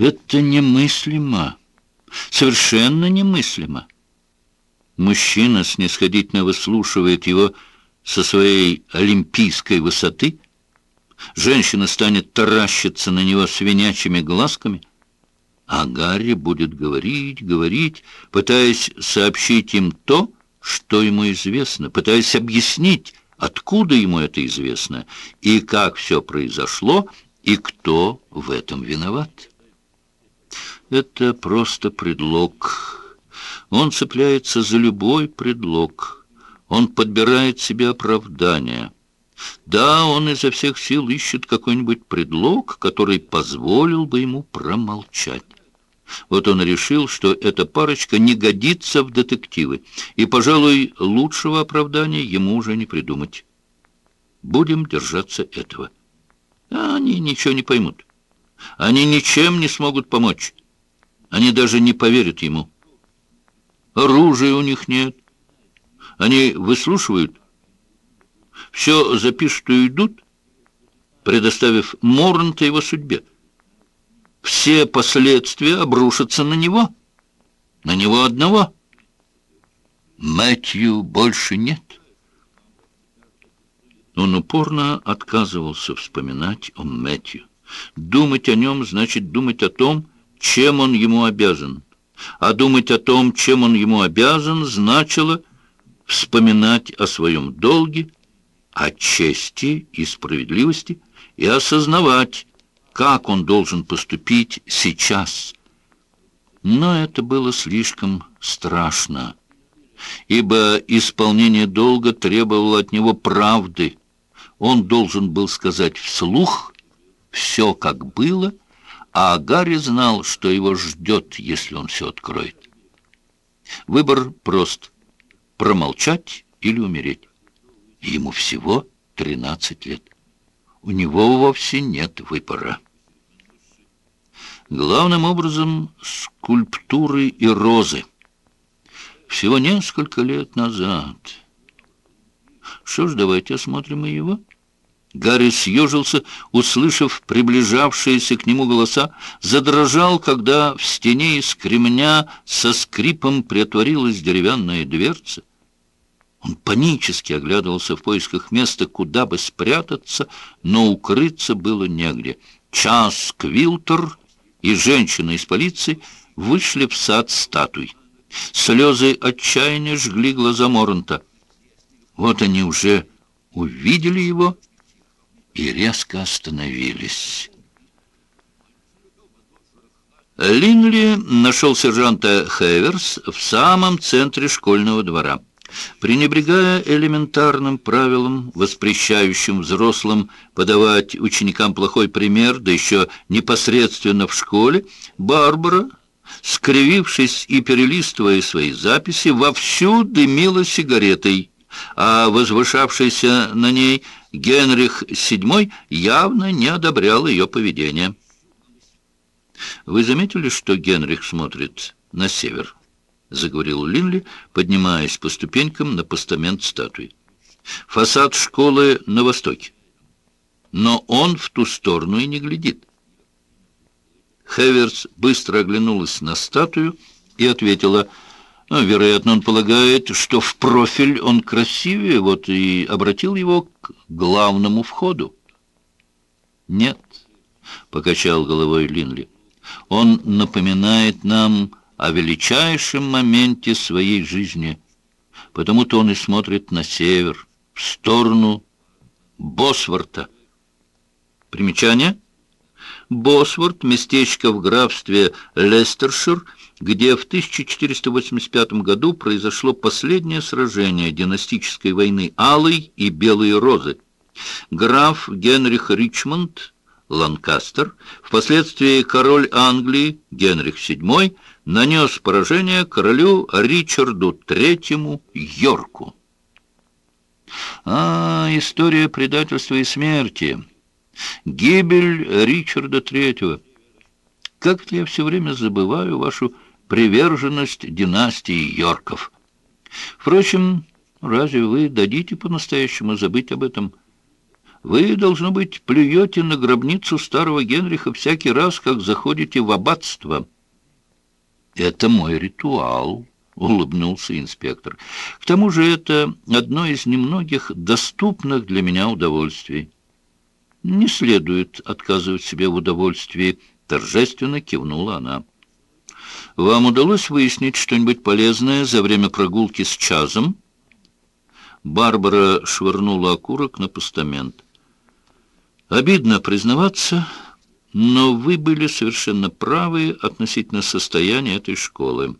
Это немыслимо, совершенно немыслимо. Мужчина снисходительно выслушивает его со своей олимпийской высоты. Женщина станет таращиться на него свинячьими глазками, а Гарри будет говорить, говорить, пытаясь сообщить им то, что ему известно, пытаясь объяснить, откуда ему это известно, и как все произошло, и кто в этом виноват. Это просто предлог. Он цепляется за любой предлог. Он подбирает себе оправдание. Да, он изо всех сил ищет какой-нибудь предлог, который позволил бы ему промолчать. Вот он решил, что эта парочка не годится в детективы, и, пожалуй, лучшего оправдания ему уже не придумать. Будем держаться этого. А они ничего не поймут. Они ничем не смогут помочь. Они даже не поверят ему. Оружия у них нет. Они выслушивают, все запишут и идут, предоставив Морнта его судьбе. Все последствия обрушатся на него, на него одного. Мэтью больше нет. Он упорно отказывался вспоминать о Мэтью. Думать о нем значит думать о том, чем он ему обязан. А думать о том, чем он ему обязан, значило вспоминать о своем долге, о чести и справедливости и осознавать, как он должен поступить сейчас. Но это было слишком страшно, ибо исполнение долга требовало от него правды. Он должен был сказать вслух все, как было, а Гарри знал, что его ждет, если он все откроет. Выбор прост — промолчать или умереть. Ему всего 13 лет. У него вовсе нет выбора. Главным образом скульптуры и розы. Всего несколько лет назад. Что ж, давайте осмотрим и его. Гарри съежился, услышав приближавшиеся к нему голоса, задрожал, когда в стене из кремня со скрипом приотворилась деревянная дверца. Он панически оглядывался в поисках места, куда бы спрятаться, но укрыться было негде. Час Квилтер и женщина из полиции вышли в сад статуй. Слезы отчаяния жгли глаза Моранта. Вот они уже увидели его и резко остановились. Линли нашел сержанта Хеверс в самом центре школьного двора. Пренебрегая элементарным правилам, воспрещающим взрослым подавать ученикам плохой пример, да еще непосредственно в школе, Барбара, скривившись и перелистывая свои записи, вовсю дымила сигаретой, а возвышавшийся на ней Генрих VII явно не одобрял ее поведение. «Вы заметили, что Генрих смотрит на север?» — заговорил Линли, поднимаясь по ступенькам на постамент статуи. «Фасад школы на востоке. Но он в ту сторону и не глядит». Хеверс быстро оглянулась на статую и ответила, «Ну, «Вероятно, он полагает, что в профиль он красивее, вот и обратил его к главному входу». «Нет», — покачал головой Линли, — «он напоминает нам...» о величайшем моменте своей жизни. Потому-то он и смотрит на север, в сторону Босворта. Примечание? Босворт — местечко в графстве Лестершир, где в 1485 году произошло последнее сражение династической войны Алой и Белой Розы. Граф Генрих Ричмонд Ланкастер, впоследствии король Англии Генрих VII, нанес поражение королю Ричарду III Йорку. А, история предательства и смерти. Гибель Ричарда III. Как я все время забываю вашу приверженность династии Йорков. Впрочем, разве вы дадите по-настоящему забыть об этом? Вы, должно быть, плюете на гробницу старого Генриха всякий раз, как заходите в аббатство. Это мой ритуал, — улыбнулся инспектор. К тому же это одно из немногих доступных для меня удовольствий. Не следует отказывать себе в удовольствии, — торжественно кивнула она. Вам удалось выяснить что-нибудь полезное за время прогулки с Чазом? Барбара швырнула окурок на постамент. Обидно признаваться, но вы были совершенно правы относительно состояния этой школы.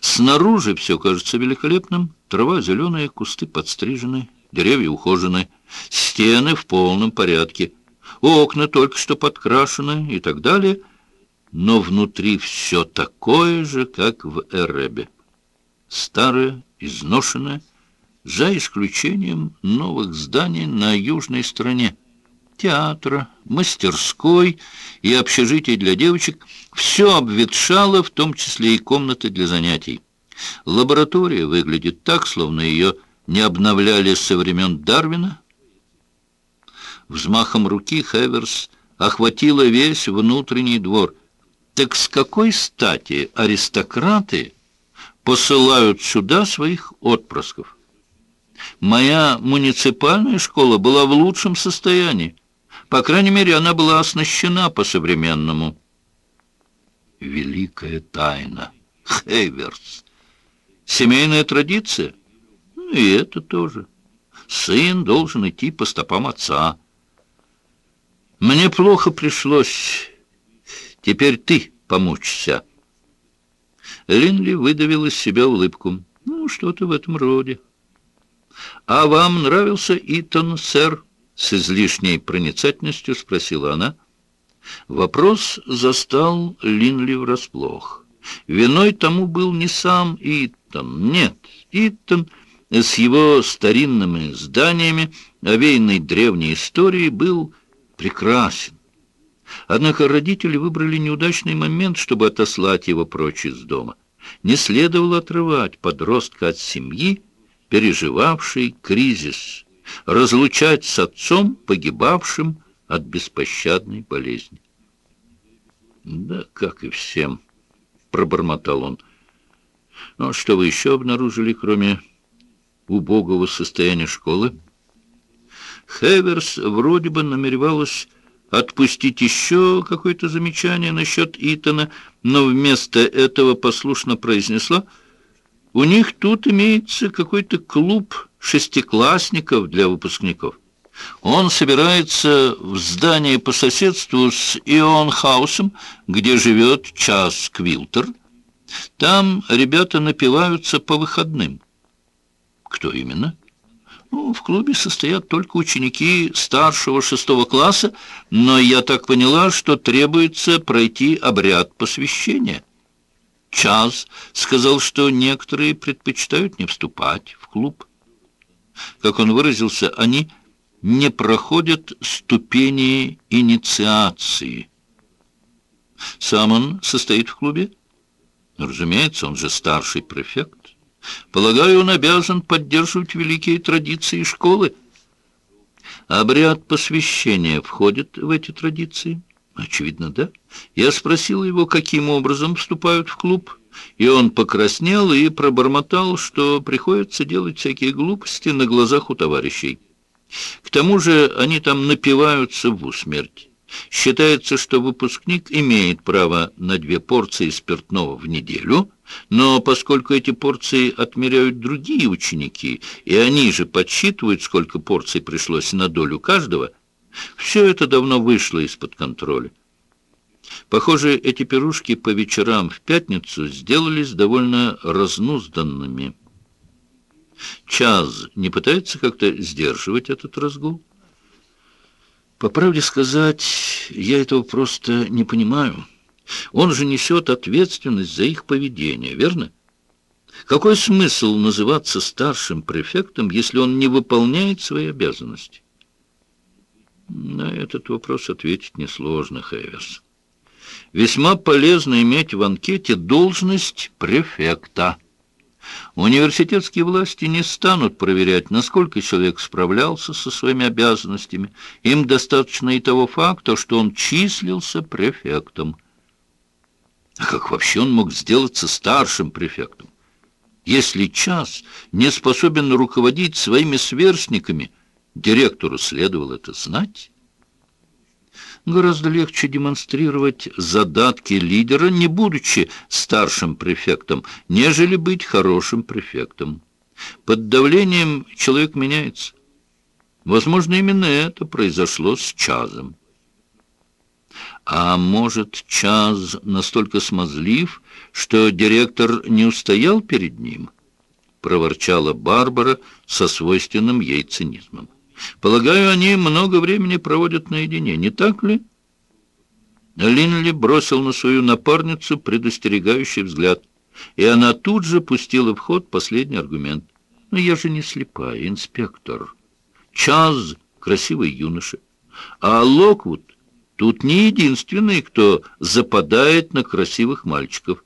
Снаружи все кажется великолепным. Трава зеленая, кусты подстрижены, деревья ухожены, стены в полном порядке, окна только что подкрашены и так далее. Но внутри все такое же, как в Эребе. Старое, изношенное, за исключением новых зданий на южной стороне театра, мастерской и общежитий для девочек, все обветшало, в том числе и комнаты для занятий. Лаборатория выглядит так, словно ее не обновляли со времен Дарвина. Взмахом руки Хеверс охватила весь внутренний двор. Так с какой стати аристократы посылают сюда своих отпрысков? Моя муниципальная школа была в лучшем состоянии. По крайней мере, она была оснащена по-современному. Великая тайна. Хейверс. Семейная традиция? Ну, и это тоже. Сын должен идти по стопам отца. Мне плохо пришлось. Теперь ты помучься. Линли выдавил из себя улыбку. Ну, что-то в этом роде. А вам нравился Итан, сэр? С излишней проницательностью спросила она. Вопрос застал Линли врасплох. Виной тому был не сам Итан. Нет, Итан с его старинными зданиями, овеянной древней историей, был прекрасен. Однако родители выбрали неудачный момент, чтобы отослать его прочь из дома. Не следовало отрывать подростка от семьи, переживавшей кризис разлучать с отцом, погибавшим от беспощадной болезни. «Да, как и всем», — пробормотал он. «Ну, а что вы еще обнаружили, кроме убогого состояния школы?» Хеверс вроде бы намеревалась отпустить еще какое-то замечание насчет Итана, но вместо этого послушно произнесла, «У них тут имеется какой-то клуб шестиклассников для выпускников. Он собирается в здании по соседству с Ионхаусом, где живет Час Квилтер. Там ребята напиваются по выходным. Кто именно? Ну, в клубе состоят только ученики старшего шестого класса, но я так поняла, что требуется пройти обряд посвящения. Час сказал, что некоторые предпочитают не вступать в клуб. Как он выразился, они не проходят ступени инициации. Сам он состоит в клубе? Разумеется, он же старший префект. Полагаю, он обязан поддерживать великие традиции школы. Обряд посвящения входит в эти традиции? Очевидно, да. Я спросил его, каким образом вступают в клуб и он покраснел и пробормотал, что приходится делать всякие глупости на глазах у товарищей. К тому же они там напиваются в усмерть. Считается, что выпускник имеет право на две порции спиртного в неделю, но поскольку эти порции отмеряют другие ученики, и они же подсчитывают, сколько порций пришлось на долю каждого, все это давно вышло из-под контроля. Похоже, эти пирушки по вечерам в пятницу сделались довольно разнузданными. Чаз не пытается как-то сдерживать этот разгул? По правде сказать, я этого просто не понимаю. Он же несет ответственность за их поведение, верно? Какой смысл называться старшим префектом, если он не выполняет свои обязанности? На этот вопрос ответить несложно, Хэверс. Весьма полезно иметь в анкете должность префекта. Университетские власти не станут проверять, насколько человек справлялся со своими обязанностями. Им достаточно и того факта, что он числился префектом. А как вообще он мог сделаться старшим префектом? Если час не способен руководить своими сверстниками, директору следовало это знать. Гораздо легче демонстрировать задатки лидера, не будучи старшим префектом, нежели быть хорошим префектом. Под давлением человек меняется. Возможно, именно это произошло с Чазом. А может, Чаз настолько смазлив, что директор не устоял перед ним? Проворчала Барбара со свойственным ей цинизмом. Полагаю, они много времени проводят наедине, не так ли? Линли бросил на свою напарницу предостерегающий взгляд, и она тут же пустила в ход последний аргумент. «Но я же не слепая, инспектор. Чаз — красивый юноша, а Локвуд тут не единственный, кто западает на красивых мальчиков».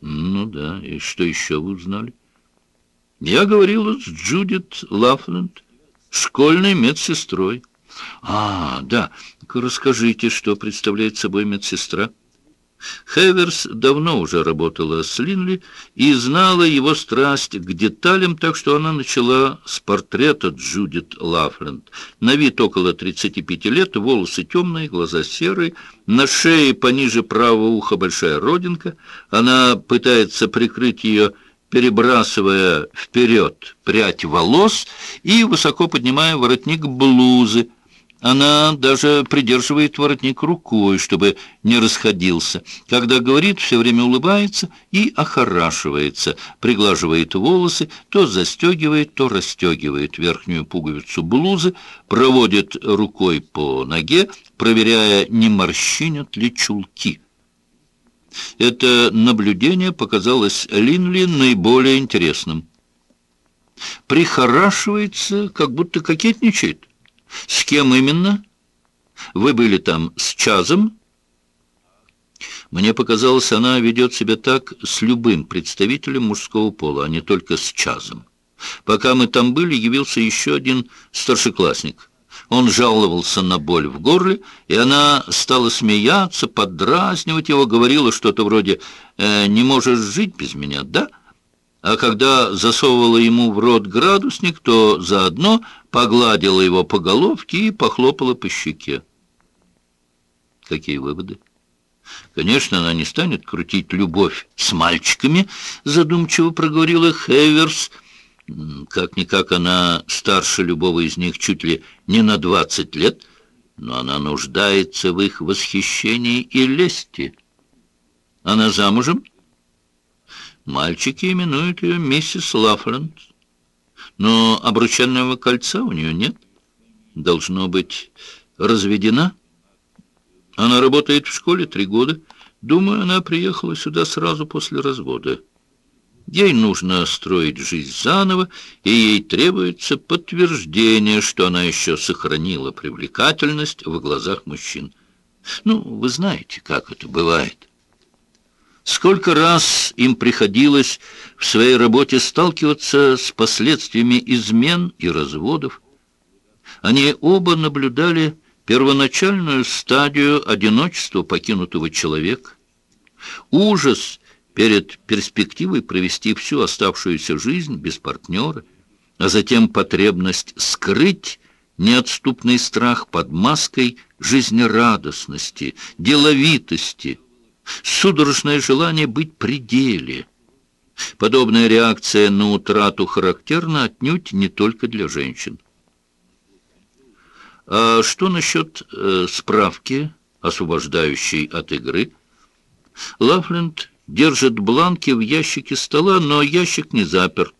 «Ну да, и что еще вы узнали?» «Я говорила с Джудит Лафленд» школьной медсестрой. А, да, расскажите, что представляет собой медсестра. Хеверс давно уже работала с Линли и знала его страсть к деталям, так что она начала с портрета Джудит Лафленд. На вид около 35 лет, волосы темные, глаза серые, на шее пониже правого уха большая родинка. Она пытается прикрыть ее перебрасывая вперед прядь волос и высоко поднимая воротник блузы. Она даже придерживает воротник рукой, чтобы не расходился. Когда говорит, все время улыбается и охорашивается, приглаживает волосы, то застегивает, то расстегивает верхнюю пуговицу блузы, проводит рукой по ноге, проверяя, не морщинят ли чулки. Это наблюдение показалось Линли наиболее интересным. Прихорашивается, как будто кокетничает. С кем именно? Вы были там с Чазом? Мне показалось, она ведет себя так с любым представителем мужского пола, а не только с Чазом. Пока мы там были, явился еще один старшеклассник — он жаловался на боль в горле, и она стала смеяться, поддразнивать его, говорила что-то вроде э, «Не можешь жить без меня, да?» А когда засовывала ему в рот градусник, то заодно погладила его по головке и похлопала по щеке. Какие выводы? Конечно, она не станет крутить любовь с мальчиками, задумчиво проговорила Хеверс, — как-никак она старше любого из них чуть ли не на двадцать лет, но она нуждается в их восхищении и лести. Она замужем? Мальчики именуют ее миссис Лафленд. Но обручального кольца у нее нет. Должно быть, разведена. Она работает в школе три года. Думаю, она приехала сюда сразу после развода. Ей нужно строить жизнь заново, и ей требуется подтверждение, что она еще сохранила привлекательность в глазах мужчин. Ну, вы знаете, как это бывает. Сколько раз им приходилось в своей работе сталкиваться с последствиями измен и разводов. Они оба наблюдали первоначальную стадию одиночества покинутого человека. Ужас перед перспективой провести всю оставшуюся жизнь без партнера, а затем потребность скрыть неотступный страх под маской жизнерадостности, деловитости, судорожное желание быть при деле. Подобная реакция на утрату характерна отнюдь не только для женщин. А что насчет э, справки, освобождающей от игры? Лафленд держит бланки в ящике стола, но ящик не заперт,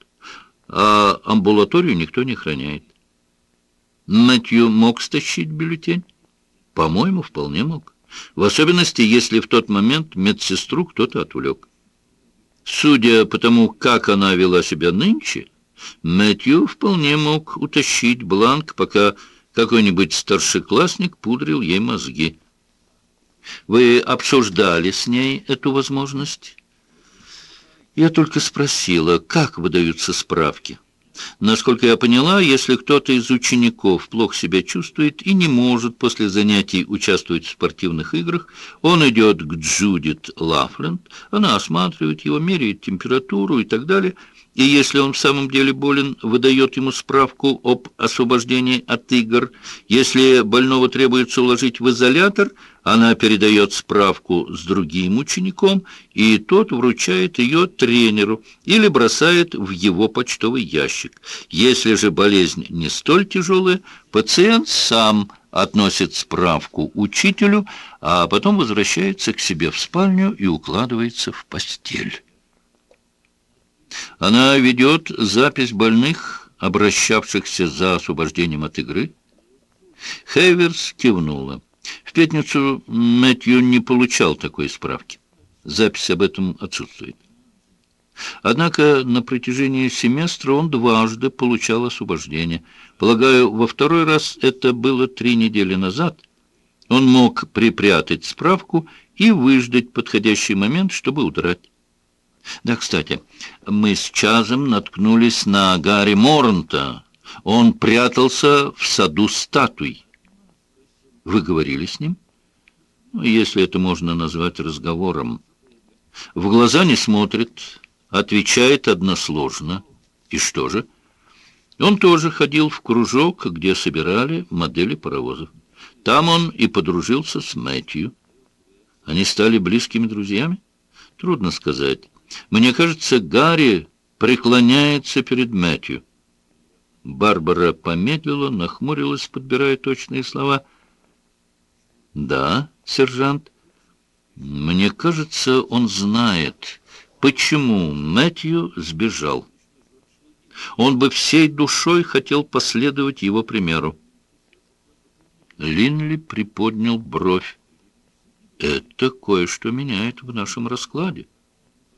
а амбулаторию никто не охраняет. Мэтью мог стащить бюллетень? По-моему, вполне мог. В особенности, если в тот момент медсестру кто-то отвлек. Судя по тому, как она вела себя нынче, Мэтью вполне мог утащить бланк, пока какой-нибудь старшеклассник пудрил ей мозги. Вы обсуждали с ней эту возможность? Я только спросила, как выдаются справки. Насколько я поняла, если кто-то из учеников плохо себя чувствует и не может после занятий участвовать в спортивных играх, он идет к Джудит Лафленд, она осматривает его, меряет температуру и так далее, и если он в самом деле болен, выдает ему справку об освобождении от игр. Если больного требуется уложить в изолятор, она передает справку с другим учеником, и тот вручает ее тренеру или бросает в его почтовый ящик. Если же болезнь не столь тяжелая, пациент сам относит справку учителю, а потом возвращается к себе в спальню и укладывается в постель. Она ведет запись больных, обращавшихся за освобождением от игры. Хейверс кивнула. В пятницу Мэтью не получал такой справки. Запись об этом отсутствует. Однако на протяжении семестра он дважды получал освобождение. Полагаю, во второй раз это было три недели назад. Он мог припрятать справку и выждать подходящий момент, чтобы удрать. Да, кстати, мы с Чазом наткнулись на Гарри Морнта. Он прятался в саду статуй. Вы говорили с ним? Ну, если это можно назвать разговором. В глаза не смотрит, отвечает односложно. И что же? Он тоже ходил в кружок, где собирали модели паровозов. Там он и подружился с Мэтью. Они стали близкими друзьями? Трудно сказать. Мне кажется, Гарри преклоняется перед Мэтью. Барбара помедлила, нахмурилась, подбирая точные слова. «Да, сержант, мне кажется, он знает, почему Мэтью сбежал. Он бы всей душой хотел последовать его примеру». Линли приподнял бровь. «Это кое-что меняет в нашем раскладе».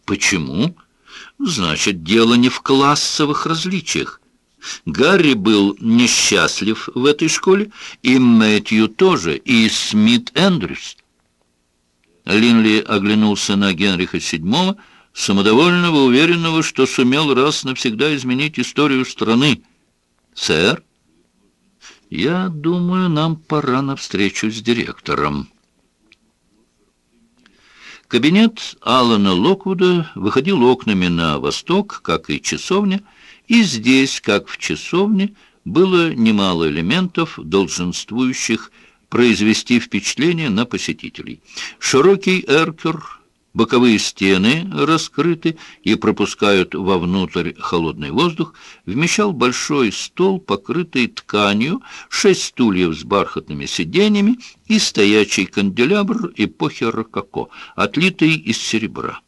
Почему? Значит, дело не в классовых различиях. Гарри был несчастлив в этой школе, и Мэтью тоже, и Смит Эндрюс. Линли оглянулся на Генриха VII, самодовольного, уверенного, что сумел раз навсегда изменить историю страны. «Сэр, я думаю, нам пора на встречу с директором». Кабинет Алана Локвуда выходил окнами на восток, как и часовня, и здесь, как в часовне, было немало элементов, долженствующих произвести впечатление на посетителей. Широкий эркер Боковые стены раскрыты и пропускают вовнутрь холодный воздух. Вмещал большой стол, покрытый тканью, шесть стульев с бархатными сиденьями и стоячий канделябр эпохи рококо, отлитый из серебра,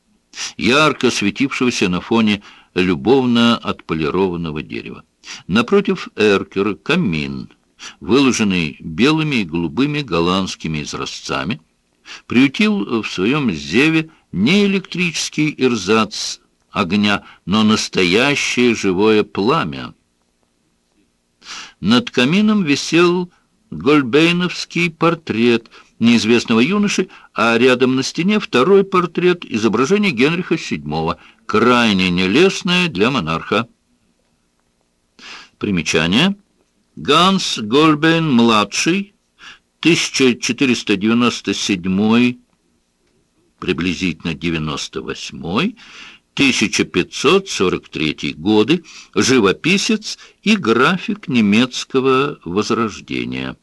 ярко светившегося на фоне любовно отполированного дерева. Напротив эркера камин, выложенный белыми и голубыми голландскими изразцами, приютил в своем зеве не электрический ирзац огня, но настоящее живое пламя. Над камином висел гольбейновский портрет неизвестного юноши, а рядом на стене второй портрет изображения Генриха VII, крайне нелестное для монарха. Примечание. Ганс Гольбейн-младший, 1497 приблизительно 98 1543 годы, живописец и график немецкого возрождения.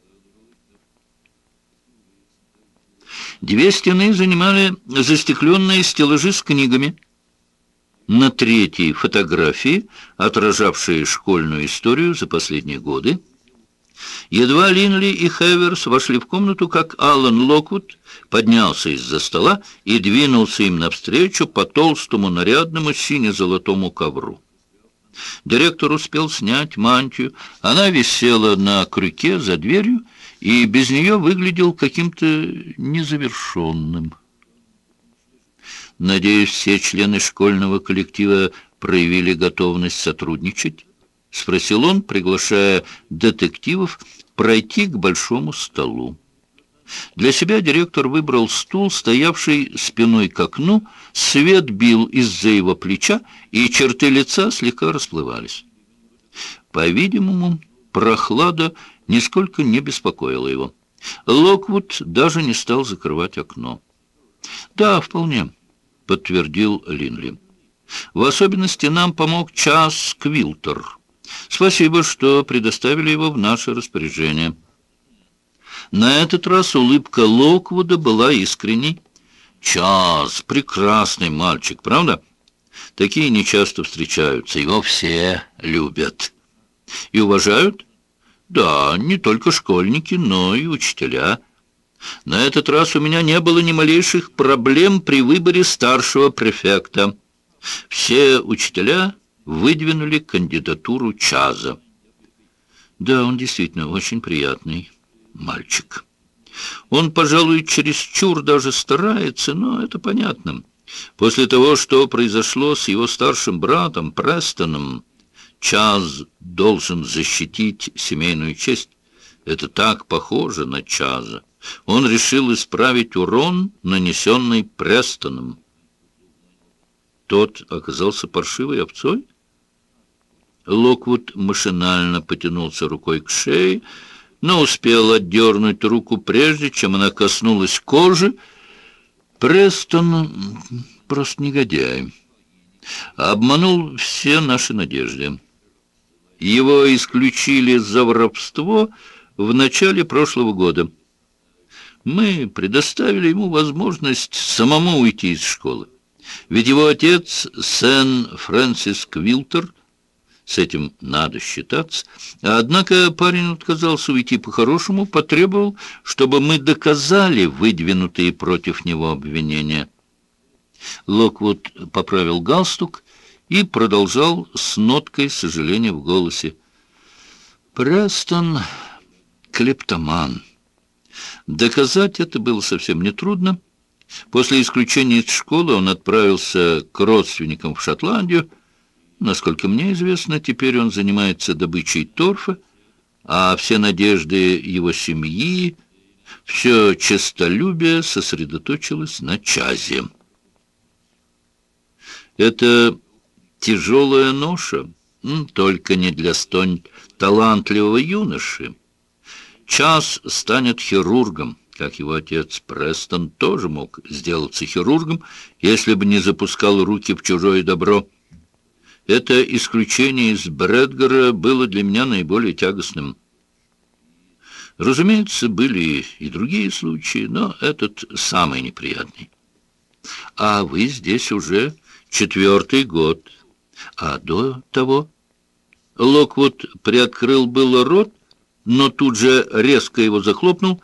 Две стены занимали застекленные стеллажи с книгами. На третьей фотографии, отражавшие школьную историю за последние годы, Едва Линли и Хеверс вошли в комнату, как Аллан Локвуд поднялся из-за стола и двинулся им навстречу по толстому нарядному сине-золотому ковру. Директор успел снять мантию, она висела на крюке за дверью, и без нее выглядел каким-то незавершенным. Надеюсь, все члены школьного коллектива проявили готовность сотрудничать. — спросил он, приглашая детективов пройти к большому столу. Для себя директор выбрал стул, стоявший спиной к окну, свет бил из-за его плеча, и черты лица слегка расплывались. По-видимому, прохлада нисколько не беспокоила его. Локвуд даже не стал закрывать окно. «Да, вполне», — подтвердил Линли. «В особенности нам помог Час Квилтер. Спасибо, что предоставили его в наше распоряжение». На этот раз улыбка Локвуда была искренней. «Час, прекрасный мальчик, правда? Такие нечасто встречаются, его все любят. И уважают? Да, не только школьники, но и учителя». На этот раз у меня не было ни малейших проблем при выборе старшего префекта. Все учителя выдвинули кандидатуру Чаза. Да, он действительно очень приятный мальчик. Он, пожалуй, чересчур даже старается, но это понятно. После того, что произошло с его старшим братом Престоном, Чаз должен защитить семейную честь. Это так похоже на Чаза. Он решил исправить урон, нанесенный Престоном. Тот оказался паршивой овцой? Локвуд машинально потянулся рукой к шее, но успел отдернуть руку прежде, чем она коснулась кожи. Престон просто негодяй. Обманул все наши надежды. Его исключили за воровство в начале прошлого года. Мы предоставили ему возможность самому уйти из школы. Ведь его отец, Сен Фрэнсис Квилтер, с этим надо считаться. Однако парень отказался уйти по-хорошему, потребовал, чтобы мы доказали выдвинутые против него обвинения. Локвуд поправил галстук и продолжал с ноткой сожаления в голосе. «Престон — клептоман». Доказать это было совсем нетрудно. После исключения из школы он отправился к родственникам в Шотландию. Насколько мне известно, теперь он занимается добычей торфа, а все надежды его семьи, все честолюбие сосредоточилось на чазе. Это тяжелая ноша, только не для столь талантливого юноши. Час станет хирургом, как его отец Престон тоже мог сделаться хирургом, если бы не запускал руки в чужое добро. Это исключение из Брэдгара было для меня наиболее тягостным. Разумеется, были и другие случаи, но этот самый неприятный. А вы здесь уже четвертый год. А до того... Локвуд приоткрыл было рот, но тут же резко его захлопнул.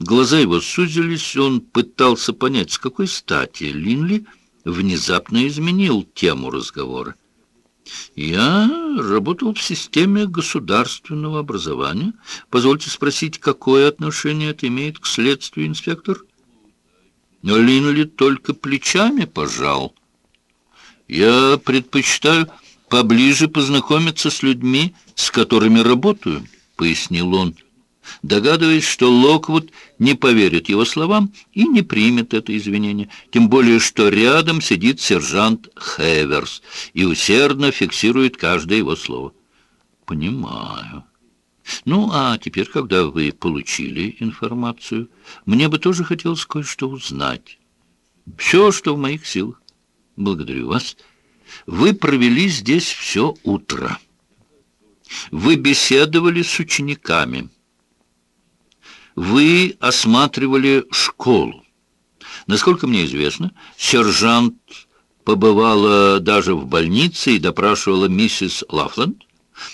Глаза его сузились, он пытался понять, с какой стати Линли внезапно изменил тему разговора. «Я работал в системе государственного образования. Позвольте спросить, какое отношение это имеет к следствию, инспектор?» Но Линли только плечами пожал. «Я предпочитаю поближе познакомиться с людьми, с которыми работаю» пояснил он, догадываясь, что Локвуд не поверит его словам и не примет это извинение, тем более, что рядом сидит сержант Хеверс и усердно фиксирует каждое его слово. «Понимаю». «Ну, а теперь, когда вы получили информацию, мне бы тоже хотелось кое-что узнать. Все, что в моих силах. Благодарю вас. Вы провели здесь все утро». Вы беседовали с учениками. Вы осматривали школу. Насколько мне известно, сержант побывала даже в больнице и допрашивала миссис Лафланд.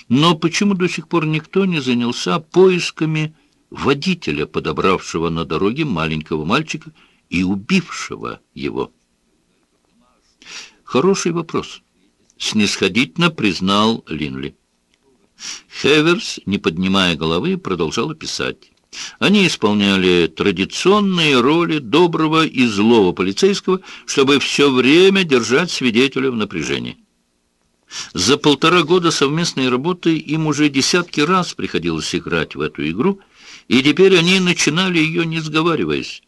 Но почему до сих пор никто не занялся поисками водителя, подобравшего на дороге маленького мальчика и убившего его? Хороший вопрос. Снисходительно признал Линли. Хеверс, не поднимая головы, продолжала писать. Они исполняли традиционные роли доброго и злого полицейского, чтобы все время держать свидетеля в напряжении. За полтора года совместной работы им уже десятки раз приходилось играть в эту игру, и теперь они начинали ее, не сговариваясь.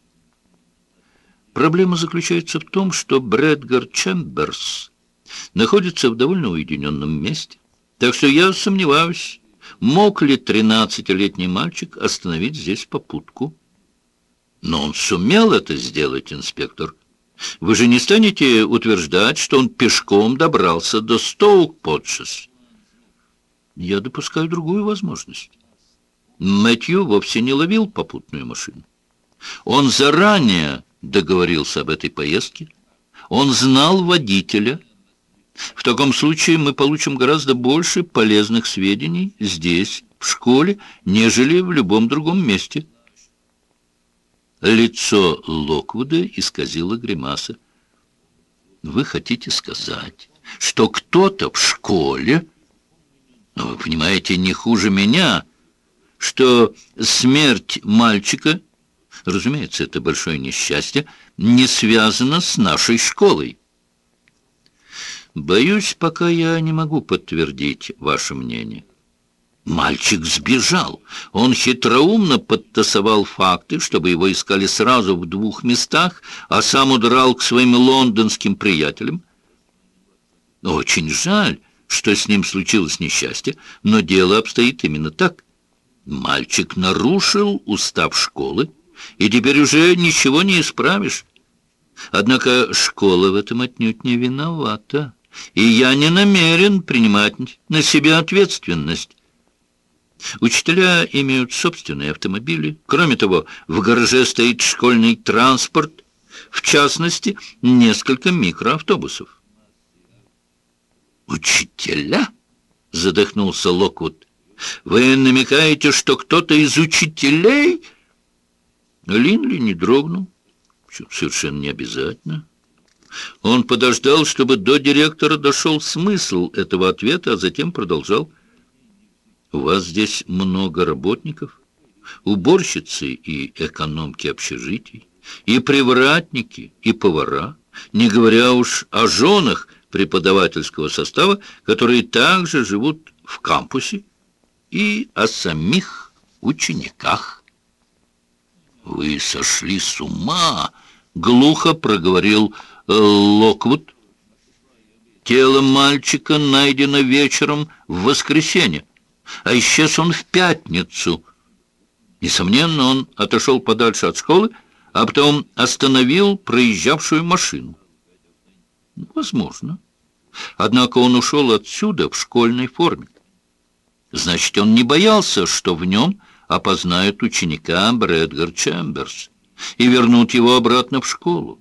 Проблема заключается в том, что Брэдгар Чемберс находится в довольно уединенном месте, так что я сомневаюсь, мог ли тринадцатилетний мальчик остановить здесь попутку. Но он сумел это сделать, инспектор. Вы же не станете утверждать, что он пешком добрался до Стоук-Подшес? Я допускаю другую возможность. Мэтью вовсе не ловил попутную машину. Он заранее договорился об этой поездке. Он знал водителя. В таком случае мы получим гораздо больше полезных сведений здесь, в школе, нежели в любом другом месте. Лицо Локвуда исказило гримаса. «Вы хотите сказать, что кто-то в школе, ну, вы понимаете, не хуже меня, что смерть мальчика, разумеется, это большое несчастье, не связана с нашей школой?» «Боюсь, пока я не могу подтвердить ваше мнение». Мальчик сбежал. Он хитроумно подтасовал факты, чтобы его искали сразу в двух местах, а сам удрал к своим лондонским приятелям. Очень жаль, что с ним случилось несчастье, но дело обстоит именно так. Мальчик нарушил устав школы, и теперь уже ничего не исправишь. Однако школа в этом отнюдь не виновата, и я не намерен принимать на себя ответственность. Учителя имеют собственные автомобили. Кроме того, в гараже стоит школьный транспорт, в частности, несколько микроавтобусов. «Учителя?» — задохнулся Локвуд. «Вы намекаете, что кто-то из учителей...» Линли не дрогнул. Совершенно не обязательно. Он подождал, чтобы до директора дошел смысл этого ответа, а затем продолжал. У вас здесь много работников, уборщицы и экономки общежитий, и привратники, и повара, не говоря уж о женах преподавательского состава, которые также живут в кампусе, и о самих учениках. «Вы сошли с ума!» — глухо проговорил э, Локвуд. «Тело мальчика найдено вечером в воскресенье а исчез он в пятницу. Несомненно, он отошел подальше от школы, а потом остановил проезжавшую машину. Возможно. Однако он ушел отсюда в школьной форме. Значит, он не боялся, что в нем опознают ученика Брэдгар Чемберс и вернут его обратно в школу.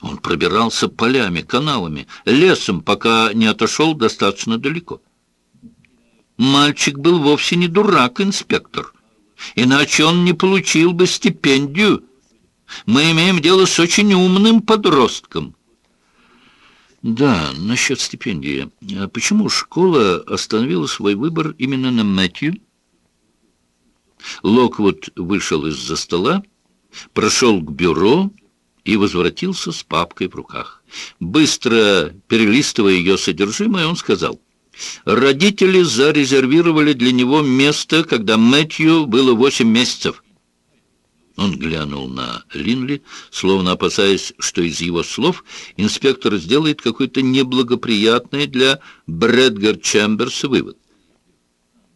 Он пробирался полями, каналами, лесом, пока не отошел достаточно далеко. Мальчик был вовсе не дурак, инспектор. Иначе он не получил бы стипендию. Мы имеем дело с очень умным подростком. Да, насчет стипендии. А почему школа остановила свой выбор именно на Мэтью? Локвуд вышел из-за стола, прошел к бюро и возвратился с папкой в руках. Быстро перелистывая ее содержимое, он сказал — Родители зарезервировали для него место, когда Мэтью было восемь месяцев. Он глянул на Линли, словно опасаясь, что из его слов инспектор сделает какой-то неблагоприятный для Брэдгар Чемберса вывод.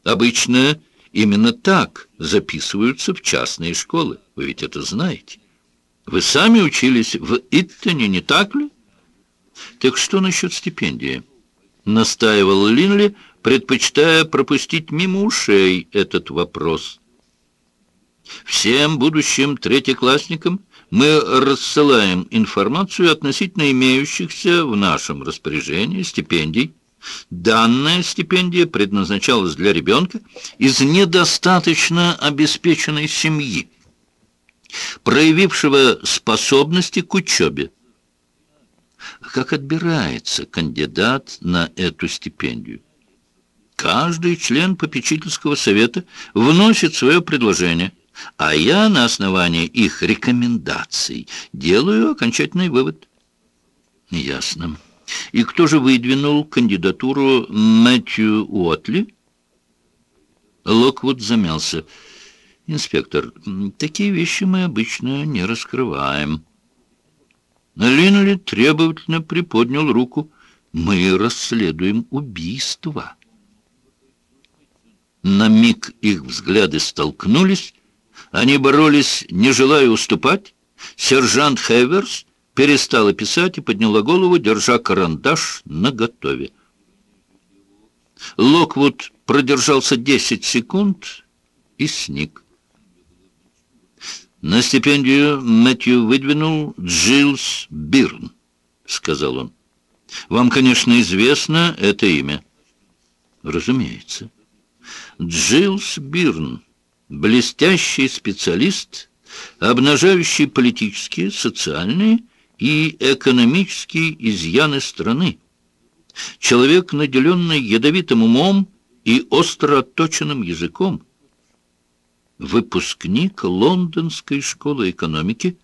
Обычно именно так записываются в частные школы. Вы ведь это знаете. Вы сами учились в Иттоне, не так ли? Так что насчет стипендии? — настаивал Линли, предпочитая пропустить мимо ушей этот вопрос. «Всем будущим третьеклассникам мы рассылаем информацию относительно имеющихся в нашем распоряжении стипендий. Данная стипендия предназначалась для ребенка из недостаточно обеспеченной семьи, проявившего способности к учебе как отбирается кандидат на эту стипендию. Каждый член попечительского совета вносит свое предложение, а я на основании их рекомендаций делаю окончательный вывод. Ясно. И кто же выдвинул кандидатуру Мэтью Уотли? Локвуд замялся. Инспектор, такие вещи мы обычно не раскрываем. Линли требовательно приподнял руку. Мы расследуем убийство. На миг их взгляды столкнулись. Они боролись, не желая уступать. Сержант Хеверс перестала писать и подняла голову, держа карандаш наготове. Локвуд продержался 10 секунд и сник. «На стипендию Мэтью выдвинул Джилс Бирн», — сказал он. «Вам, конечно, известно это имя». «Разумеется». Джилс Бирн, блестящий специалист, обнажающий политические, социальные и экономические изъяны страны. Человек, наделенный ядовитым умом и остро отточенным языком. Выпускник Лондонской школы экономики,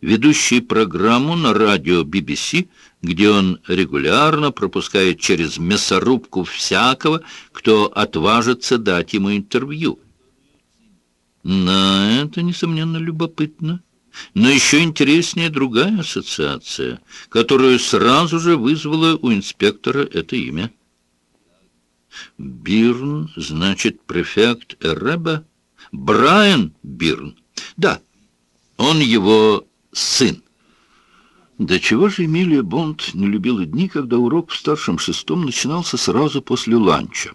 ведущий программу на радио BBC, где он регулярно пропускает через мясорубку всякого, кто отважится дать ему интервью. На это, несомненно, любопытно. Но еще интереснее другая ассоциация, которую сразу же вызвала у инспектора это имя. Бирн, значит, префект Эреба? Брайан Бирн. Да, он его сын. До чего же Эмилия Бонд не любила дни, когда урок в старшем шестом начинался сразу после ланча.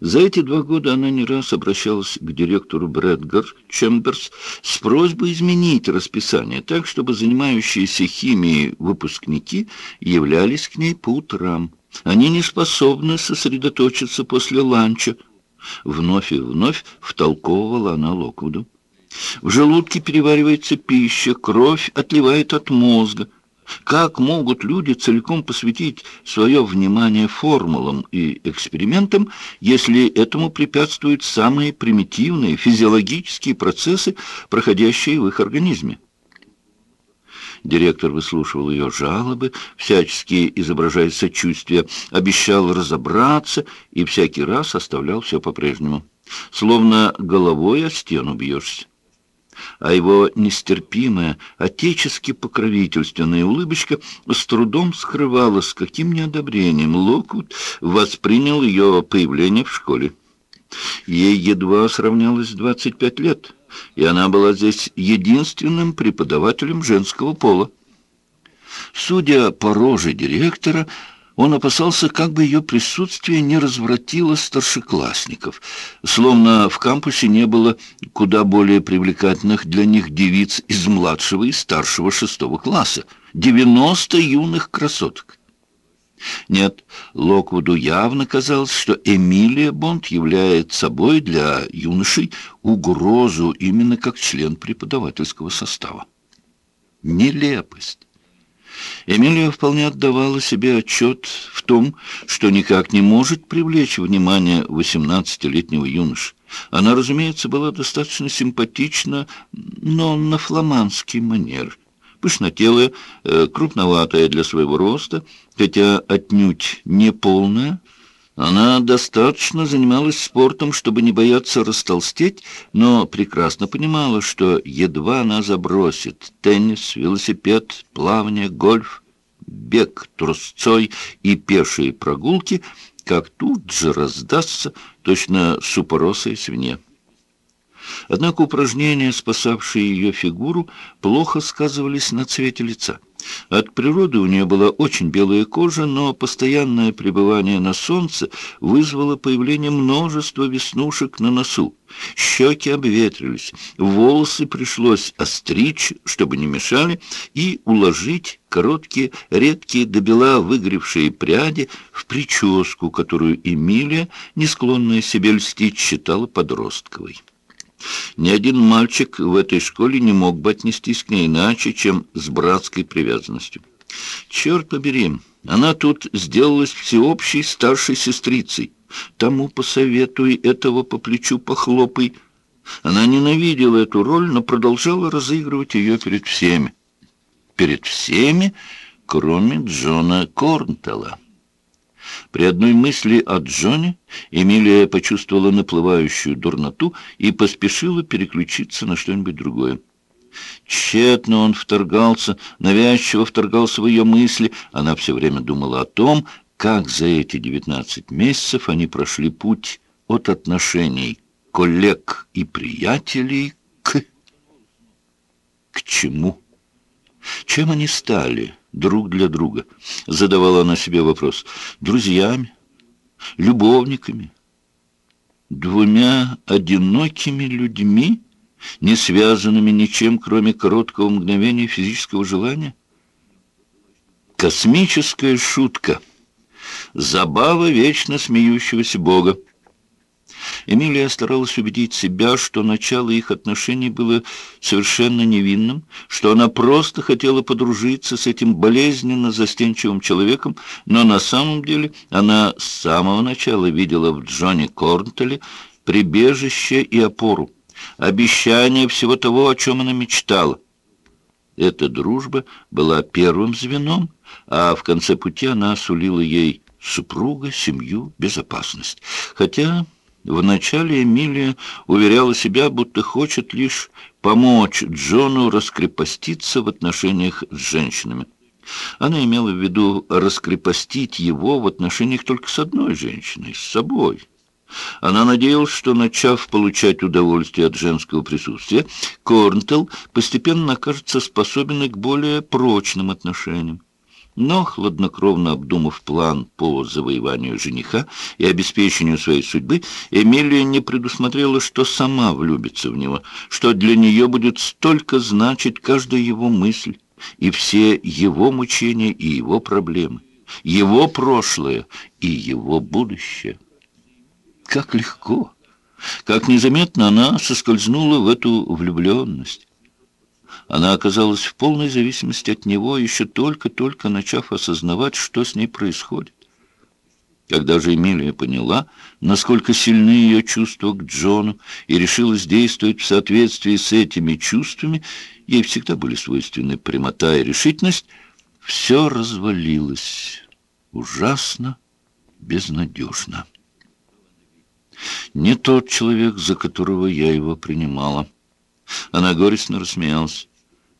За эти два года она не раз обращалась к директору Брэдгар Чемберс с просьбой изменить расписание так, чтобы занимающиеся химией выпускники являлись к ней по утрам. Они не способны сосредоточиться после ланча. Вновь и вновь втолковывала она Локвуду. В желудке переваривается пища, кровь отливает от мозга. Как могут люди целиком посвятить свое внимание формулам и экспериментам, если этому препятствуют самые примитивные физиологические процессы, проходящие в их организме? Директор выслушивал ее жалобы, всячески изображая сочувствие, обещал разобраться и всякий раз оставлял все по-прежнему. Словно головой о стену бьешься а его нестерпимая, отечески покровительственная улыбочка с трудом скрывала, с каким неодобрением Локвуд воспринял ее появление в школе. Ей едва сравнялось 25 лет, и она была здесь единственным преподавателем женского пола. Судя по роже директора, он опасался, как бы ее присутствие не развратило старшеклассников, словно в кампусе не было куда более привлекательных для них девиц из младшего и старшего шестого класса, 90 юных красоток. Нет, Локвуду явно казалось, что Эмилия Бонд является собой для юношей угрозу именно как член преподавательского состава. Нелепость. Эмилия вполне отдавала себе отчет в том, что никак не может привлечь внимание восемнадцатилетнего юноши. Она, разумеется, была достаточно симпатична, но на фламандский манер. Пышнотелая, э, крупноватая для своего роста, хотя отнюдь не полная, она достаточно занималась спортом, чтобы не бояться растолстеть, но прекрасно понимала, что едва она забросит теннис, велосипед, плавание, гольф, бег трусцой и пешие прогулки, как тут же раздастся точно супоросой свинья. Однако упражнения, спасавшие ее фигуру, плохо сказывались на цвете лица. От природы у нее была очень белая кожа, но постоянное пребывание на солнце вызвало появление множества веснушек на носу. Щеки обветрились, волосы пришлось остричь, чтобы не мешали, и уложить короткие, редкие до бела выгревшие пряди в прическу, которую Эмилия, не склонная себе льстить, считала подростковой. Ни один мальчик в этой школе не мог бы отнестись к ней иначе, чем с братской привязанностью. Черт побери, она тут сделалась всеобщей старшей сестрицей. Тому посоветуй, этого по плечу похлопай. Она ненавидела эту роль, но продолжала разыгрывать ее перед всеми. Перед всеми, кроме Джона Корнтелла. При одной мысли о Джоне Эмилия почувствовала наплывающую дурноту и поспешила переключиться на что-нибудь другое. Тщетно он вторгался, навязчиво вторгался в ее мысли. Она все время думала о том, как за эти девятнадцать месяцев они прошли путь от отношений коллег и приятелей к... К чему? Чем они стали друг для друга? Задавала она себе вопрос. Друзьями? Любовниками? Двумя одинокими людьми, не связанными ничем, кроме короткого мгновения физического желания? Космическая шутка. Забава вечно смеющегося Бога. Эмилия старалась убедить себя, что начало их отношений было совершенно невинным, что она просто хотела подружиться с этим болезненно застенчивым человеком, но на самом деле она с самого начала видела в Джоне Корнтеле прибежище и опору, обещание всего того, о чем она мечтала. Эта дружба была первым звеном, а в конце пути она сулила ей супруга, семью, безопасность. Хотя Вначале Эмилия уверяла себя, будто хочет лишь помочь Джону раскрепоститься в отношениях с женщинами. Она имела в виду раскрепостить его в отношениях только с одной женщиной, с собой. Она надеялась, что, начав получать удовольствие от женского присутствия, Корнтелл постепенно окажется способен к более прочным отношениям. Но, хладнокровно обдумав план по завоеванию жениха и обеспечению своей судьбы, Эмилия не предусмотрела, что сама влюбится в него, что для нее будет столько значить каждая его мысль и все его мучения и его проблемы, его прошлое и его будущее. Как легко, как незаметно она соскользнула в эту влюбленность. Она оказалась в полной зависимости от него, еще только-только начав осознавать, что с ней происходит. Когда же Эмилия поняла, насколько сильны ее чувства к Джону, и решилась действовать в соответствии с этими чувствами, ей всегда были свойственны прямота и решительность, все развалилось ужасно, безнадежно. Не тот человек, за которого я его принимала. Она горестно рассмеялась.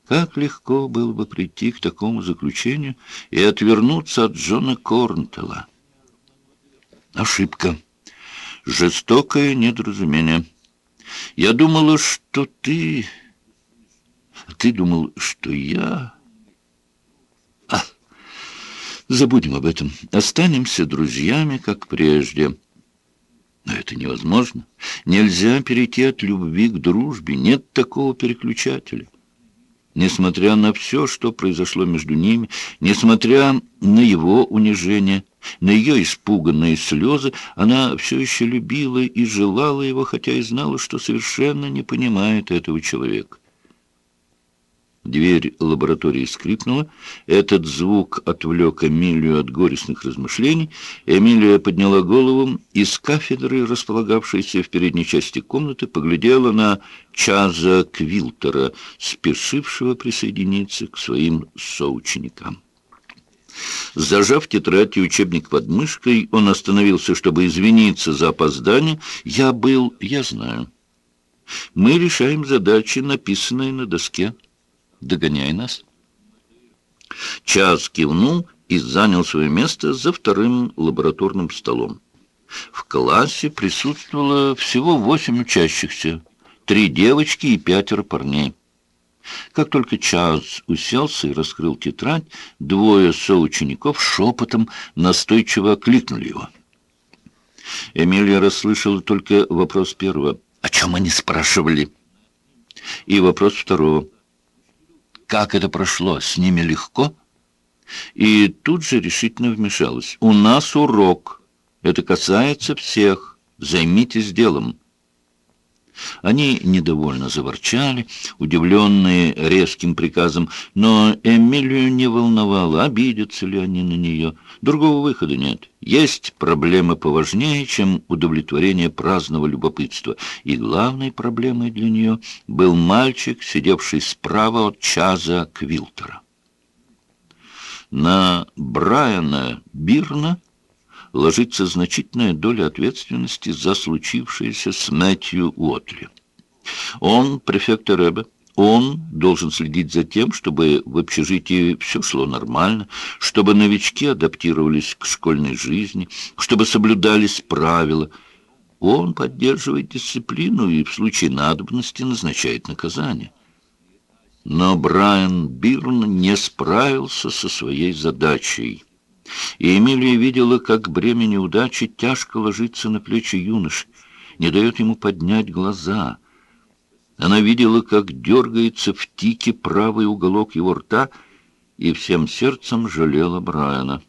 Как легко было бы прийти к такому заключению и отвернуться от Джона Корнтела. Ошибка. Жестокое недоразумение. Я думала, что ты... Ты думал, что я... А, забудем об этом. Останемся друзьями, как прежде. Но это невозможно. Нельзя перейти от любви к дружбе. Нет такого переключателя. Несмотря на все, что произошло между ними, несмотря на его унижение, на ее испуганные слезы, она все еще любила и желала его, хотя и знала, что совершенно не понимает этого человека. Дверь лаборатории скрипнула. Этот звук отвлек Эмилию от горестных размышлений. Эмилия подняла голову и с кафедры, располагавшейся в передней части комнаты, поглядела на Чаза Квилтера, спешившего присоединиться к своим соученикам. Зажав тетрадь и учебник под мышкой, он остановился, чтобы извиниться за опоздание. «Я был, я знаю. Мы решаем задачи, написанные на доске» догоняй нас. Час кивнул и занял свое место за вторым лабораторным столом. В классе присутствовало всего восемь учащихся, три девочки и пятеро парней. Как только Чарльз уселся и раскрыл тетрадь, двое соучеников шепотом настойчиво окликнули его. Эмилия расслышала только вопрос первого, о чем они спрашивали, и вопрос второго, как это прошло? С ними легко? И тут же решительно вмешалась. У нас урок. Это касается всех. Займитесь делом. Они недовольно заворчали, удивленные резким приказом, но Эмилию не волновало, обидятся ли они на нее. Другого выхода нет. Есть проблемы поважнее, чем удовлетворение праздного любопытства. И главной проблемой для нее был мальчик, сидевший справа от Чаза Квилтера. На Брайана Бирна ложится значительная доля ответственности за случившееся с Мэтью Уотли. Он, префект Рэбе, он должен следить за тем, чтобы в общежитии все шло нормально, чтобы новички адаптировались к школьной жизни, чтобы соблюдались правила. Он поддерживает дисциплину и в случае надобности назначает наказание. Но Брайан Бирн не справился со своей задачей. И Эмилия видела, как бремя неудачи тяжко ложится на плечи юноши, не дает ему поднять глаза — она видела, как дергается в тике правый уголок его рта, и всем сердцем жалела Брайана.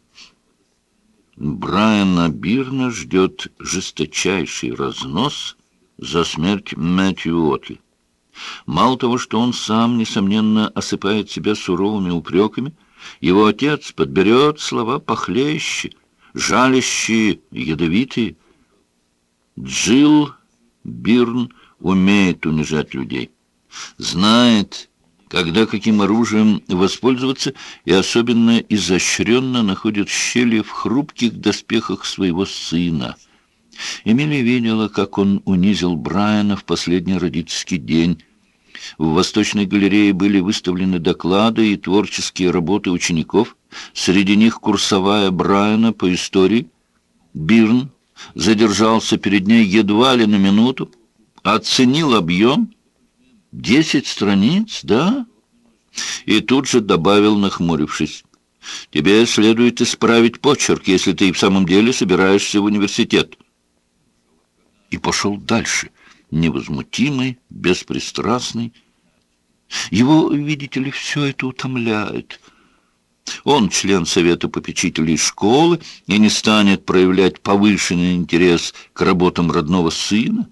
Брайана Бирна ждет жесточайший разнос за смерть Мэтью Отли. Мало того, что он сам, несомненно, осыпает себя суровыми упреками, его отец подберет слова похлеще, жалящие, ядовитые. Джилл Бирн — умеет унижать людей, знает, когда каким оружием воспользоваться, и особенно изощренно находит щели в хрупких доспехах своего сына. Эмилия видела, как он унизил Брайана в последний родительский день. В Восточной галерее были выставлены доклады и творческие работы учеников, среди них курсовая Брайана по истории. Бирн задержался перед ней едва ли на минуту, Оценил объем? Десять страниц, да? И тут же добавил, нахмурившись. Тебе следует исправить почерк, если ты и в самом деле собираешься в университет. И пошел дальше, невозмутимый, беспристрастный. Его, видите ли, все это утомляет. Он член Совета попечителей школы и не станет проявлять повышенный интерес к работам родного сына.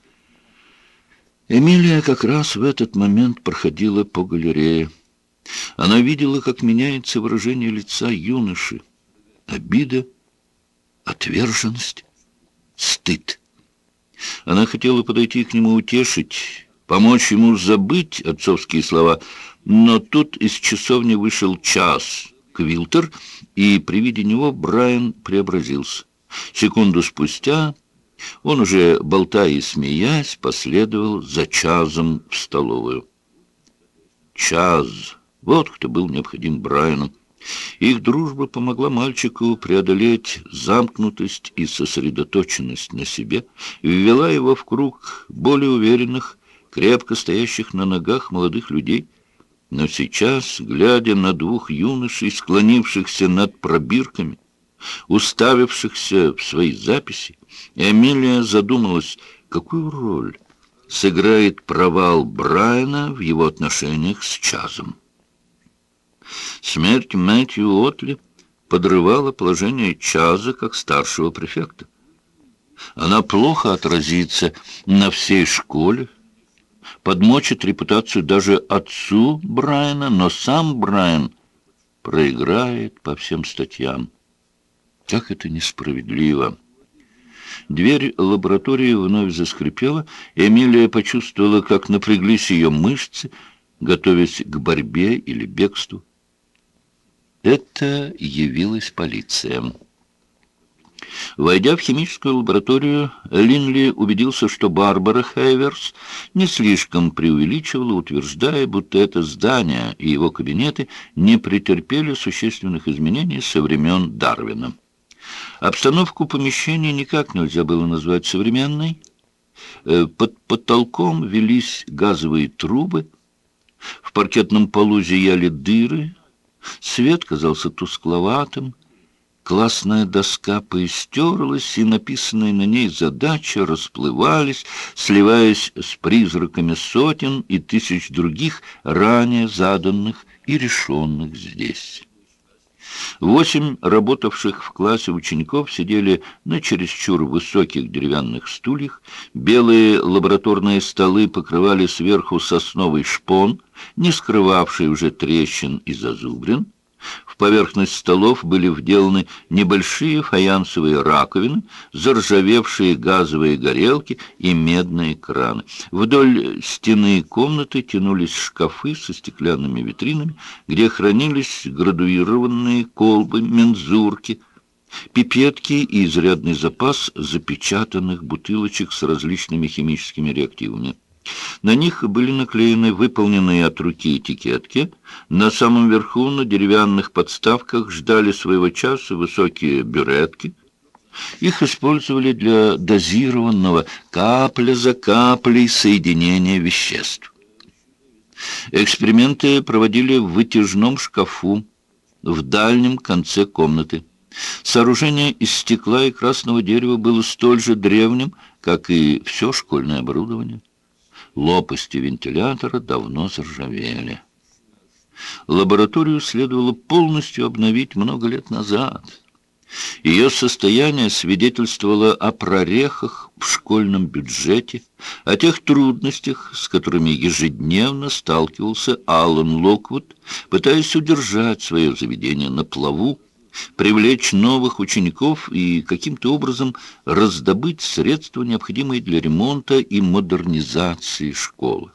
Эмилия как раз в этот момент проходила по галерее. Она видела, как меняется выражение лица юноши. Обида, отверженность, стыд. Она хотела подойти к нему утешить, помочь ему забыть отцовские слова, но тут из часовни вышел час Квилтер, и при виде него Брайан преобразился. Секунду спустя он уже, болтая и смеясь, последовал за Чазом в столовую. Чаз, вот кто был необходим Брайану. Их дружба помогла мальчику преодолеть замкнутость и сосредоточенность на себе, ввела его в круг более уверенных, крепко стоящих на ногах молодых людей. Но сейчас, глядя на двух юношей, склонившихся над пробирками, уставившихся в свои записи, Эмилия задумалась, какую роль сыграет провал Брайана в его отношениях с Чазом. Смерть Мэтью Отли подрывала положение Чаза как старшего префекта. Она плохо отразится на всей школе, подмочит репутацию даже отцу Брайана, но сам Брайан проиграет по всем статьям. Как это несправедливо! Дверь лаборатории вновь заскрипела, и Эмилия почувствовала, как напряглись ее мышцы, готовясь к борьбе или бегству. Это явилась полиция. Войдя в химическую лабораторию, Линли убедился, что Барбара Хейверс не слишком преувеличивала, утверждая, будто это здание и его кабинеты не претерпели существенных изменений со времен Дарвина. Обстановку помещения никак нельзя было назвать современной. Э, под потолком велись газовые трубы, в паркетном полу зияли дыры, свет казался тускловатым, классная доска поистерлась, и написанные на ней задачи расплывались, сливаясь с призраками сотен и тысяч других, ранее заданных и решенных здесь. Восемь работавших в классе учеников сидели на чересчур высоких деревянных стульях, белые лабораторные столы покрывали сверху сосновый шпон, не скрывавший уже трещин и зазубрин, в поверхность столов были вделаны небольшие фаянсовые раковины, заржавевшие газовые горелки и медные краны. Вдоль стены комнаты тянулись шкафы со стеклянными витринами, где хранились градуированные колбы, мензурки. пипетки и изрядный запас запечатанных бутылочек с различными химическими реактивами. На них были наклеены выполненные от руки этикетки. На самом верху на деревянных подставках ждали своего часа высокие бюретки. Их использовали для дозированного капля за каплей соединения веществ. Эксперименты проводили в вытяжном шкафу в дальнем конце комнаты. Сооружение из стекла и красного дерева было столь же древним, как и все школьное оборудование. Лопасти вентилятора давно заржавели. Лабораторию следовало полностью обновить много лет назад. Ее состояние свидетельствовало о прорехах в школьном бюджете, о тех трудностях, с которыми ежедневно сталкивался Аллан Локвуд, пытаясь удержать свое заведение на плаву, привлечь новых учеников и каким-то образом раздобыть средства, необходимые для ремонта и модернизации школы.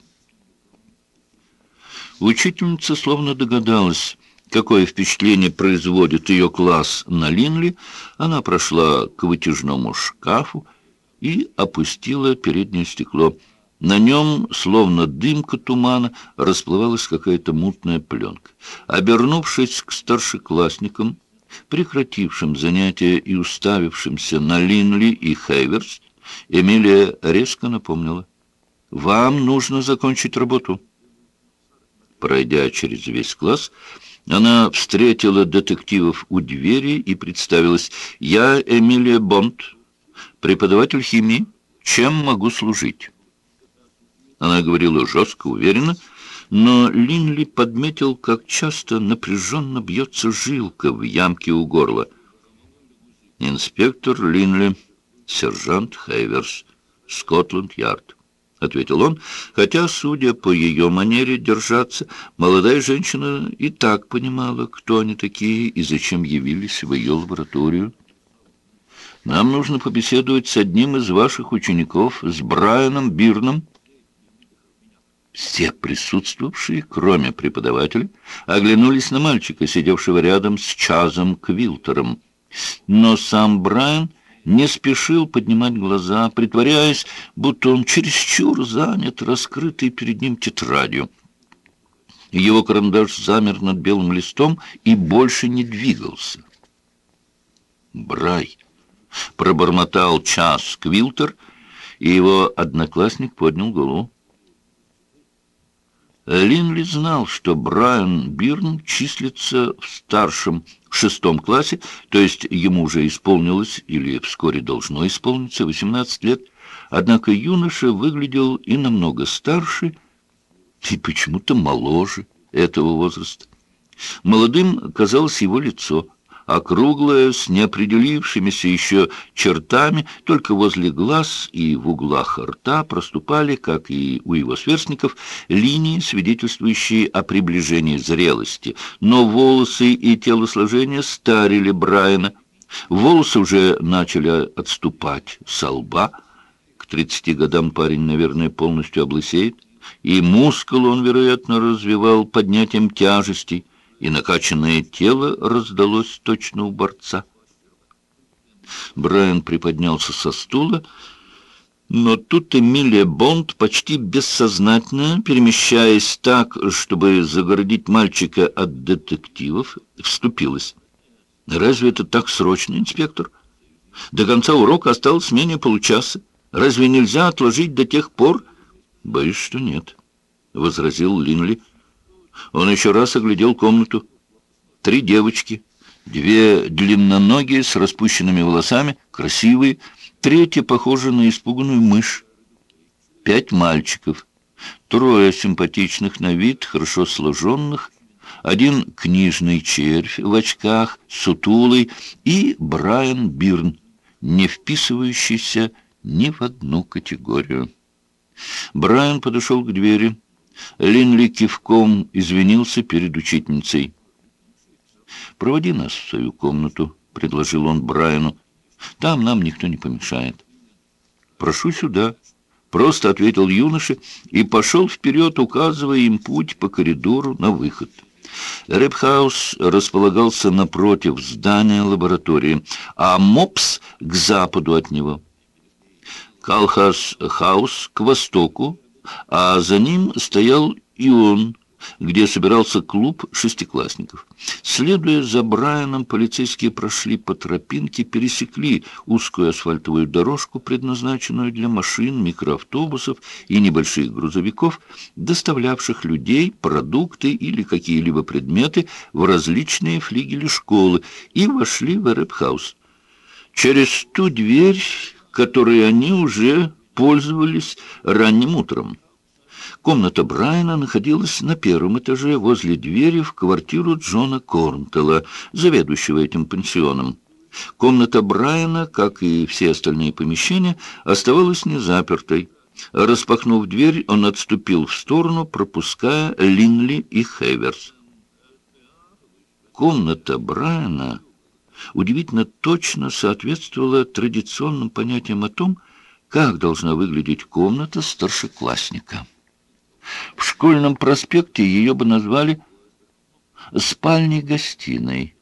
Учительница словно догадалась, какое впечатление производит ее класс на Линли, она прошла к вытяжному шкафу и опустила переднее стекло. На нем, словно дымка тумана, расплывалась какая-то мутная пленка. Обернувшись к старшеклассникам, прекратившим занятия и уставившимся на Линли и Хейверс, Эмилия резко напомнила. «Вам нужно закончить работу». Пройдя через весь класс, она встретила детективов у двери и представилась. «Я Эмилия Бонд, преподаватель химии. Чем могу служить?» Она говорила жестко, уверенно, но Линли подметил, как часто напряженно бьется жилка в ямке у горла. «Инспектор Линли, сержант Хейверс, Скотланд-Ярд», — ответил он, хотя, судя по ее манере держаться, молодая женщина и так понимала, кто они такие и зачем явились в ее лабораторию. «Нам нужно побеседовать с одним из ваших учеников, с Брайаном Бирном». Все присутствовавшие, кроме преподавателя, оглянулись на мальчика, сидевшего рядом с Чазом Квилтером. Но сам Брайан не спешил поднимать глаза, притворяясь, будто он чересчур занят, раскрытой перед ним тетрадью. Его карандаш замер над белым листом и больше не двигался. «Брай!» — пробормотал Час Квилтер, и его одноклассник поднял голову. Линли знал, что Брайан Бирн числится в старшем шестом классе, то есть ему уже исполнилось или вскоре должно исполниться 18 лет, однако юноша выглядел и намного старше, и почему-то моложе этого возраста. Молодым казалось его лицо – округлая, с неопределившимися еще чертами, только возле глаз и в углах рта проступали, как и у его сверстников, линии, свидетельствующие о приближении зрелости. Но волосы и телосложение старили Брайана. Волосы уже начали отступать со лба. К тридцати годам парень, наверное, полностью облысеет, и мускул он, вероятно, развивал поднятием тяжестей и накачанное тело раздалось точно у борца. Брайан приподнялся со стула, но тут Эмилия Бонд почти бессознательно, перемещаясь так, чтобы загородить мальчика от детективов, вступилась. «Разве это так срочно, инспектор? До конца урока осталось менее получаса. Разве нельзя отложить до тех пор?» «Боюсь, что нет», — возразил Линли. Он еще раз оглядел комнату. Три девочки, две длинноногие с распущенными волосами, красивые, третья похожа на испуганную мышь. Пять мальчиков, трое симпатичных на вид, хорошо сложенных, один книжный червь в очках, сутулый, и Брайан Бирн, не вписывающийся ни в одну категорию. Брайан подошел к двери, Линли кивком извинился перед учительницей. «Проводи нас в свою комнату», — предложил он Брайану. «Там нам никто не помешает». «Прошу сюда», — просто ответил юноша и пошел вперед, указывая им путь по коридору на выход. Эреб-хаус располагался напротив здания лаборатории, а Мопс к западу от него. Калхас-хаус к востоку, а за ним стоял Ион, где собирался клуб шестиклассников. Следуя за Брайаном, полицейские прошли по тропинке, пересекли узкую асфальтовую дорожку, предназначенную для машин, микроавтобусов и небольших грузовиков, доставлявших людей, продукты или какие-либо предметы в различные флигели школы, и вошли в Эреб-хаус. Через ту дверь, которой они уже пользовались ранним утром. Комната Брайана находилась на первом этаже возле двери в квартиру Джона Корнтелла, заведующего этим пансионом. Комната Брайана, как и все остальные помещения, оставалась незапертой. Распахнув дверь, он отступил в сторону, пропуская Линли и Хейверс. Комната Брайана удивительно точно соответствовала традиционным понятиям о том, как должна выглядеть комната старшеклассника. В школьном проспекте ее бы назвали «спальней-гостиной».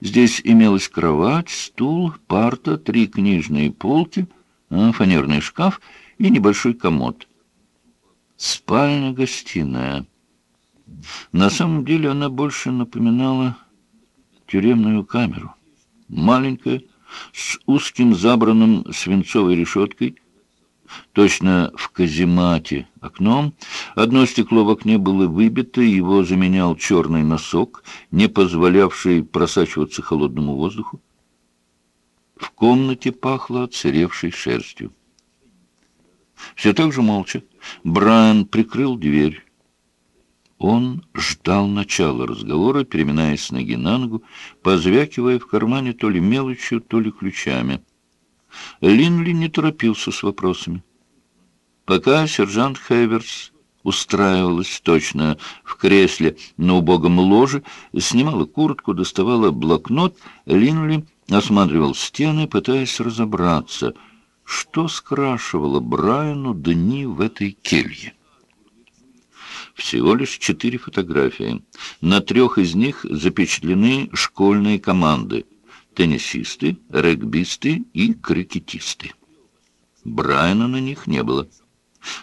Здесь имелась кровать, стул, парта, три книжные полки, а, фанерный шкаф и небольшой комод. Спальня-гостиная. На самом деле она больше напоминала тюремную камеру. Маленькая, с узким забранным свинцовой решеткой, точно в каземате окном. Одно стекло в окне было выбито, его заменял черный носок, не позволявший просачиваться холодному воздуху. В комнате пахло отсыревшей шерстью. Все так же молча. Брайан прикрыл дверь. Он ждал начала разговора, переминаясь с ноги на ногу, позвякивая в кармане то ли мелочью, то ли ключами. Линли не торопился с вопросами. Пока сержант Хейверс устраивалась точно в кресле на убогом ложе, снимала куртку, доставала блокнот, Линли осматривал стены, пытаясь разобраться, что скрашивало Брайану дни в этой келье. Всего лишь четыре фотографии. На трех из них запечатлены школьные команды — теннисисты, регбисты и крикетисты. Брайана на них не было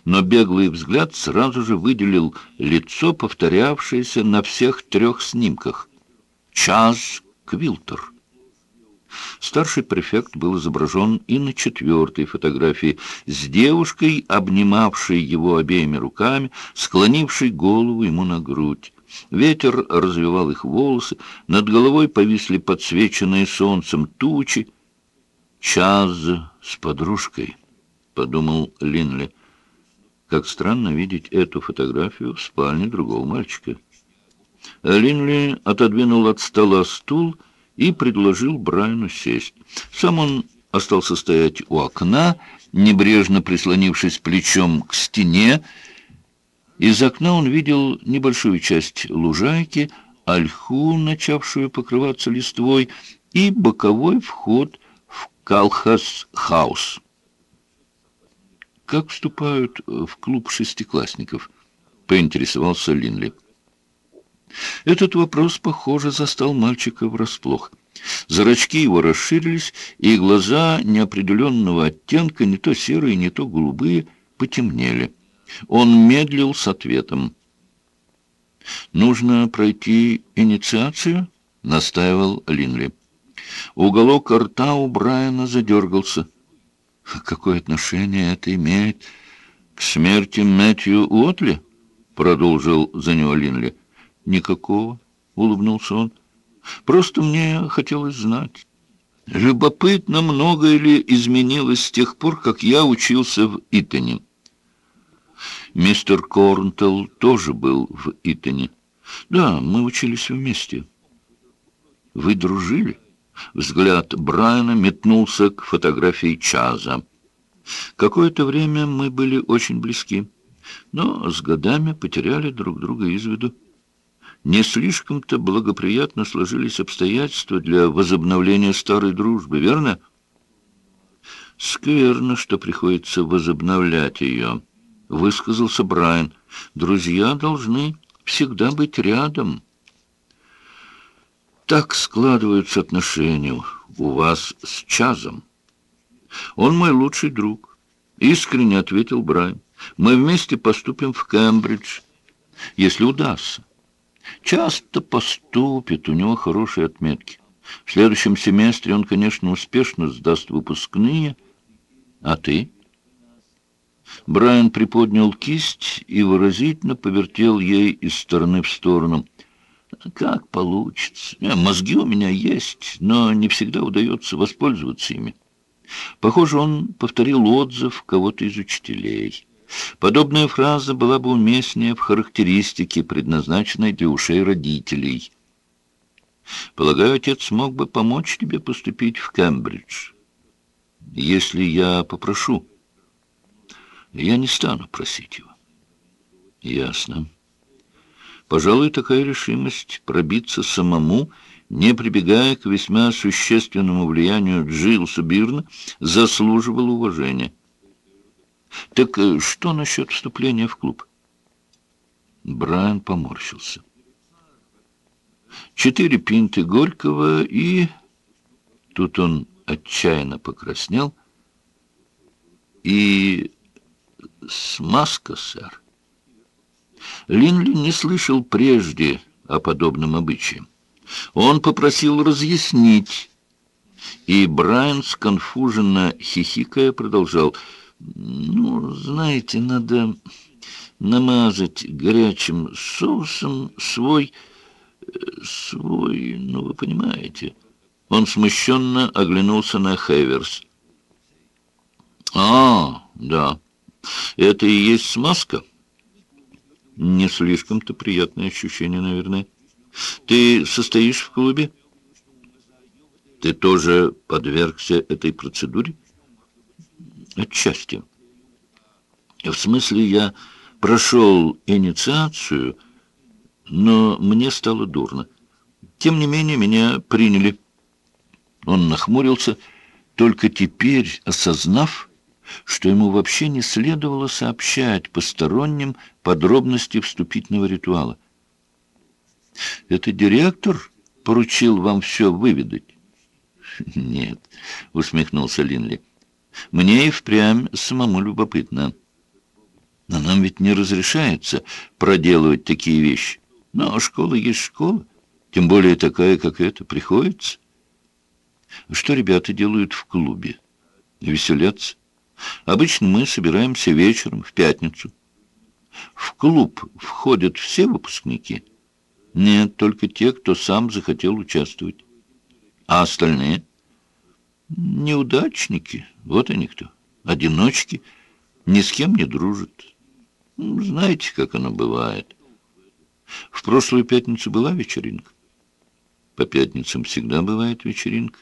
но беглый взгляд сразу же выделил лицо, повторявшееся на всех трех снимках. Час Квилтер. Старший префект был изображен и на четвертой фотографии с девушкой, обнимавшей его обеими руками, склонившей голову ему на грудь. Ветер развивал их волосы, над головой повисли подсвеченные солнцем тучи. «Час с подружкой», — подумал Линли. Как странно видеть эту фотографию в спальне другого мальчика. Линли отодвинул от стола стул и предложил Брайану сесть. Сам он остался стоять у окна, небрежно прислонившись плечом к стене. Из окна он видел небольшую часть лужайки, ольху, начавшую покрываться листвой, и боковой вход в Калхас-хаус как вступают э, в клуб шестиклассников?» — поинтересовался Линли. Этот вопрос, похоже, застал мальчика врасплох. Зрачки его расширились, и глаза неопределенного оттенка, не то серые, не то голубые, потемнели. Он медлил с ответом. «Нужно пройти инициацию?» — настаивал Линли. Уголок рта у Брайана задергался. Какое отношение это имеет к смерти Мэтью Уотли? Продолжил за него Линли. Никакого, улыбнулся он. Просто мне хотелось знать. Любопытно, многое ли изменилось с тех пор, как я учился в Итоне. Мистер Корнтелл тоже был в Итоне. Да, мы учились вместе. Вы дружили? Взгляд Брайана метнулся к фотографии Чаза. Какое-то время мы были очень близки, но с годами потеряли друг друга из виду. Не слишком-то благоприятно сложились обстоятельства для возобновления старой дружбы, верно? Скверно, что приходится возобновлять ее, — высказался Брайан. Друзья должны всегда быть рядом. так складываются отношения у вас с Чазом. Он мой лучший друг, искренне ответил Брайан. Мы вместе поступим в Кембридж, если удастся. Часто поступит, у него хорошие отметки. В следующем семестре он, конечно, успешно сдаст выпускные. А ты? Брайан приподнял кисть и выразительно повертел ей из стороны в сторону. Как получится. Э, мозги у меня есть, но не всегда удается воспользоваться ими. Похоже, он повторил отзыв кого-то из учителей. Подобная фраза была бы уместнее в характеристике, предназначенной для ушей родителей. Полагаю, отец мог бы помочь тебе поступить в Кембридж. Если я попрошу, я не стану просить его. Ясно. Пожалуй, такая решимость пробиться самому, не прибегая к весьма существенному влиянию Джилса Бирна, заслуживала уважения. Так э, что насчет вступления в клуб? Брайан поморщился. Четыре пинты Горького и... Тут он отчаянно покраснел. И смазка, сэр. Линли не слышал прежде о подобном обычае. Он попросил разъяснить, и Брайан, сконфуженно хихикая, продолжал — ну, знаете, надо намазать горячим соусом свой... свой... ну, вы понимаете. Он смущенно оглянулся на Хеверс. «А, да, это и есть смазка?» «Не слишком-то приятное ощущение, наверное. Ты состоишь в клубе?» «Ты тоже подвергся этой процедуре?» Отчасти. В смысле, я прошел инициацию, но мне стало дурно. Тем не менее, меня приняли. Он нахмурился, только теперь осознав, что ему вообще не следовало сообщать посторонним подробности вступительного ритуала. «Это директор поручил вам все выведать?» «Нет», — усмехнулся Линли. Мне и впрямь самому любопытно. Но нам ведь не разрешается проделывать такие вещи. Но школа есть школа, тем более такая, как эта, приходится. Что ребята делают в клубе? Веселятся. Обычно мы собираемся вечером, в пятницу. В клуб входят все выпускники? Нет, только те, кто сам захотел участвовать. А остальные? Неудачники, вот они кто, одиночки, ни с кем не дружат. Ну, знаете, как оно бывает. В прошлую пятницу была вечеринка. По пятницам всегда бывает вечеринка.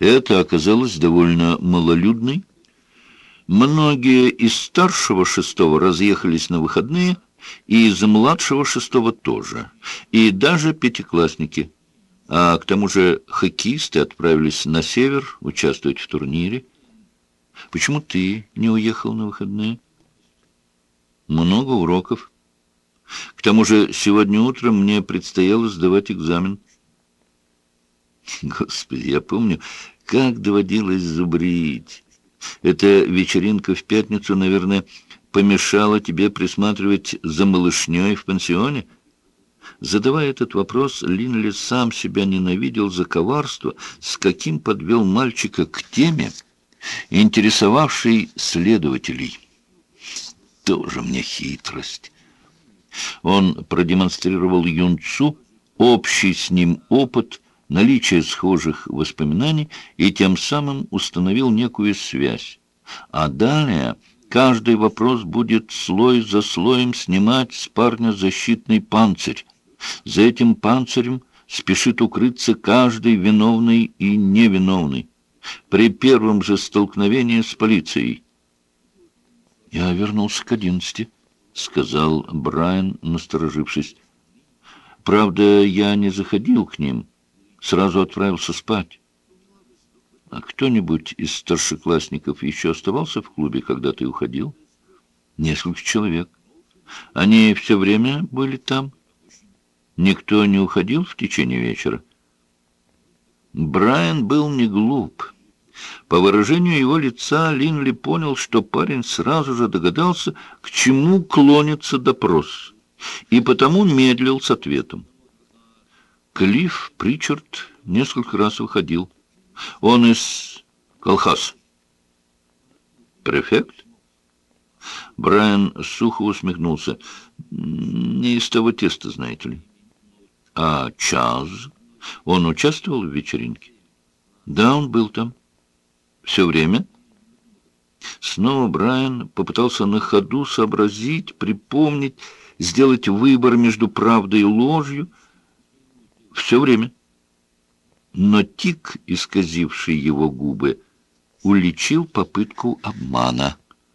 Это оказалось довольно малолюдной. Многие из старшего шестого разъехались на выходные, и из младшего шестого тоже, и даже пятиклассники – а к тому же хоккеисты отправились на север участвовать в турнире. Почему ты не уехал на выходные? Много уроков. К тому же сегодня утром мне предстояло сдавать экзамен. Господи, я помню, как доводилось зубрить. Эта вечеринка в пятницу, наверное, помешала тебе присматривать за малышней в пансионе? Задавая этот вопрос, Линли сам себя ненавидел за коварство, с каким подвел мальчика к теме, интересовавшей следователей. Тоже мне хитрость. Он продемонстрировал юнцу общий с ним опыт, наличие схожих воспоминаний и тем самым установил некую связь. А далее каждый вопрос будет слой за слоем снимать с парня защитный панцирь, за этим панцирем спешит укрыться каждый виновный и невиновный при первом же столкновении с полицией. «Я вернулся к одиннадцати», — сказал Брайан, насторожившись. «Правда, я не заходил к ним, сразу отправился спать». «А кто-нибудь из старшеклассников еще оставался в клубе, когда ты уходил?» «Несколько человек. Они все время были там?» Никто не уходил в течение вечера? Брайан был не глуп. По выражению его лица Линли понял, что парень сразу же догадался, к чему клонится допрос, и потому медлил с ответом. Клифф Причард несколько раз выходил. Он из колхоза. Префект? Брайан сухо усмехнулся. Не из того теста, знаете ли. А Чаз? Он участвовал в вечеринке? Да, он был там. Все время? Снова Брайан попытался на ходу сообразить, припомнить, сделать выбор между правдой и ложью — все время. Но тик, исказивший его губы, уличил попытку обмана.